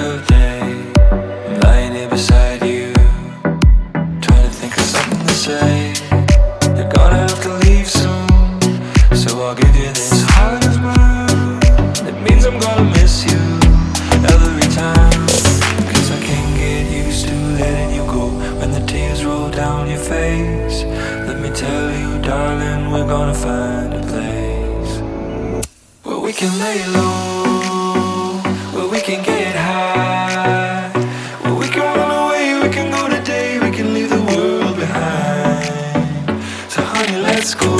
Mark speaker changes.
Speaker 1: of day, I'm lying here beside you, trying to think of something to say. You're gonna have to leave soon, so I'll give you this heart of mine. It means I'm gonna miss you every time, I can't get used to letting you go when the tears roll down your face. Let me tell you, darling, we're gonna find a place where we can lay low. school.